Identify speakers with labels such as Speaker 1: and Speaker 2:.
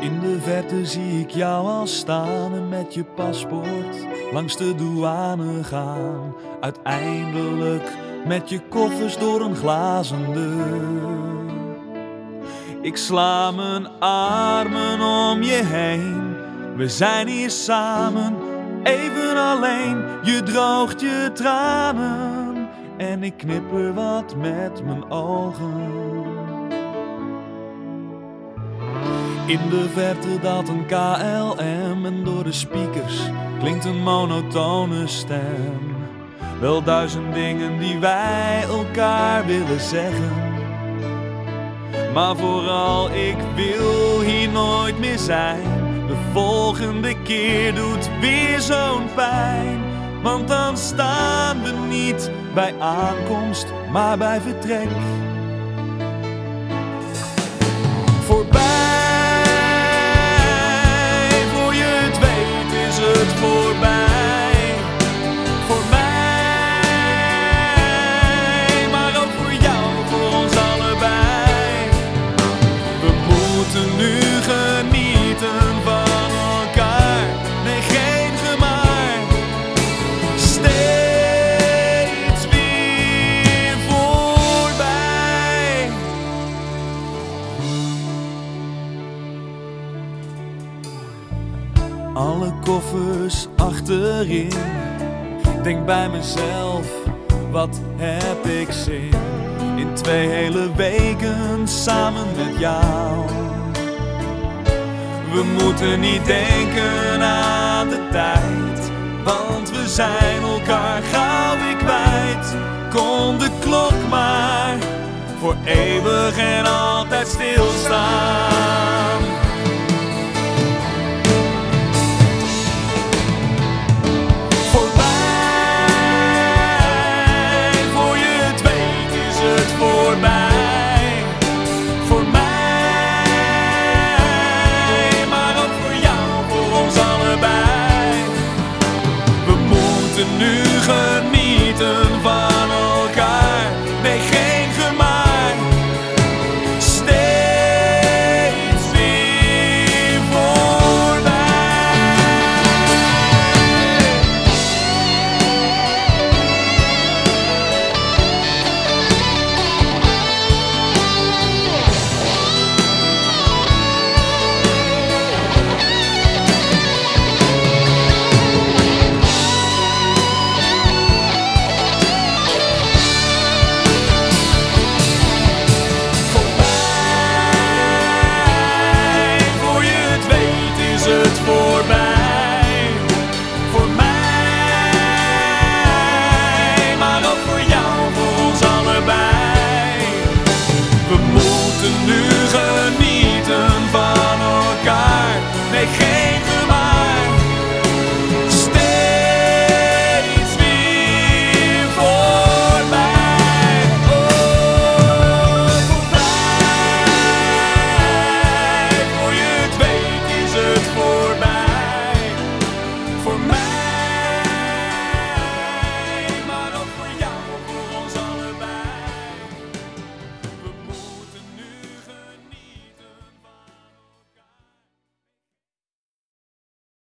Speaker 1: In de verte zie ik jou al staan en met je paspoort langs de douane gaan. Uiteindelijk met je koffers door een glazen deur. Ik sla mijn armen om je heen. We zijn hier samen, even alleen. Je droogt je tranen en ik knipper wat met mijn ogen. In de verte daalt een KLM en door de speakers klinkt een monotone stem. Wel duizend dingen die wij elkaar willen zeggen. Maar vooral, ik wil hier nooit meer zijn. De volgende keer doet weer zo'n pijn. Want dan staan we niet bij aankomst, maar bij vertrek. Moeten nu genieten van elkaar. Nee, geen gemaar. Steeds weer voorbij. Alle koffers achterin. Denk bij mezelf, wat heb ik zin in twee hele weken samen met jou. We moeten niet denken aan de tijd, want we zijn elkaar gauw weer kwijt. Kon de klok maar voor eeuwig en altijd stilstaan.